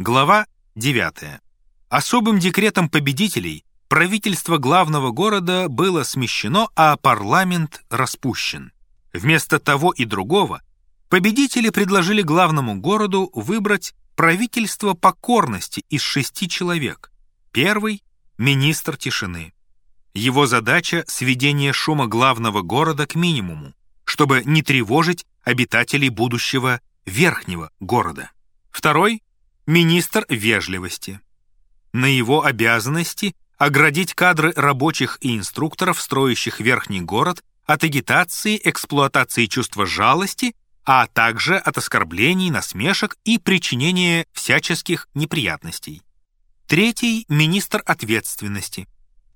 Глава 9. Особым декретом победителей правительство главного города было смещено, а парламент распущен. Вместо того и другого победители предложили главному городу выбрать правительство покорности из шести человек. Первый — министр тишины. Его задача — сведение шума главного города к минимуму, чтобы не тревожить обитателей будущего верхнего города. Второй — министр вежливости. На его обязанности оградить кадры рабочих и инструкторов, строящих верхний город, от агитации, эксплуатации чувства жалости, а также от оскорблений, насмешек и причинения всяческих неприятностей. Третий — министр ответственности.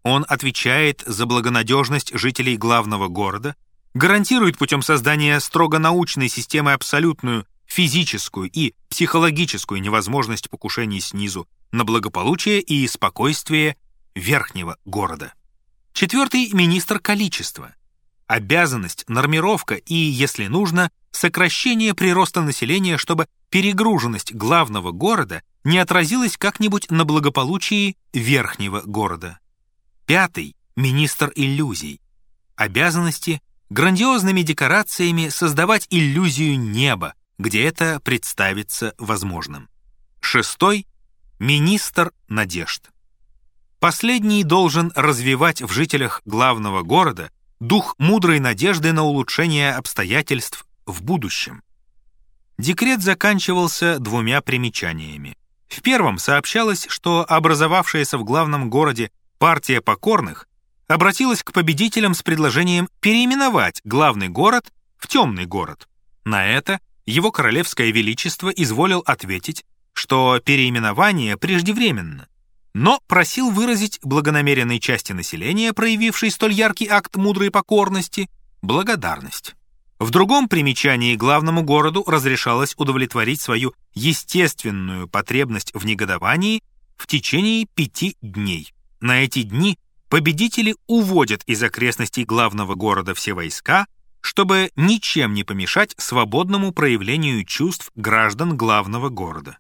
Он отвечает за благонадежность жителей главного города, гарантирует путем создания строго научной системы абсолютную физическую и психологическую невозможность покушений снизу на благополучие и спокойствие верхнего города. Четвертый — министр количества. Обязанность, нормировка и, если нужно, сокращение прироста населения, чтобы перегруженность главного города не отразилась как-нибудь на благополучии верхнего города. Пятый — министр иллюзий. Обязанности грандиозными декорациями создавать иллюзию неба, где это представится возможным. Шестой — министр надежд. Последний должен развивать в жителях главного города дух мудрой надежды на улучшение обстоятельств в будущем. Декрет заканчивался двумя примечаниями. В первом сообщалось, что образовавшаяся в главном городе партия покорных обратилась к победителям с предложением переименовать главный город в темный город. На это его королевское величество изволил ответить, что переименование преждевременно, но просил выразить благонамеренной части населения, проявившей столь яркий акт мудрой покорности, благодарность. В другом примечании главному городу разрешалось удовлетворить свою естественную потребность в негодовании в течение пяти дней. На эти дни победители уводят из окрестностей главного города все войска, чтобы ничем не помешать свободному проявлению чувств граждан главного города.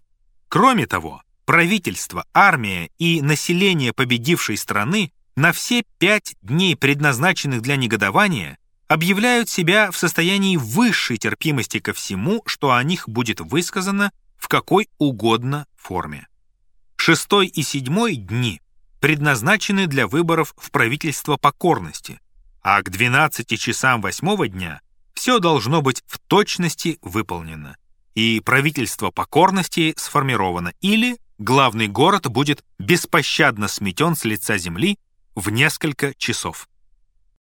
Кроме того, правительство, армия и население победившей страны на все пять дней, предназначенных для негодования, объявляют себя в состоянии высшей терпимости ко всему, что о них будет высказано в какой угодно форме. Шестой и седьмой дни предназначены для выборов в правительство покорности – а к 12 часам восьмого дня все должно быть в точности выполнено, и правительство покорности сформировано, или главный город будет беспощадно сметен с лица земли в несколько часов.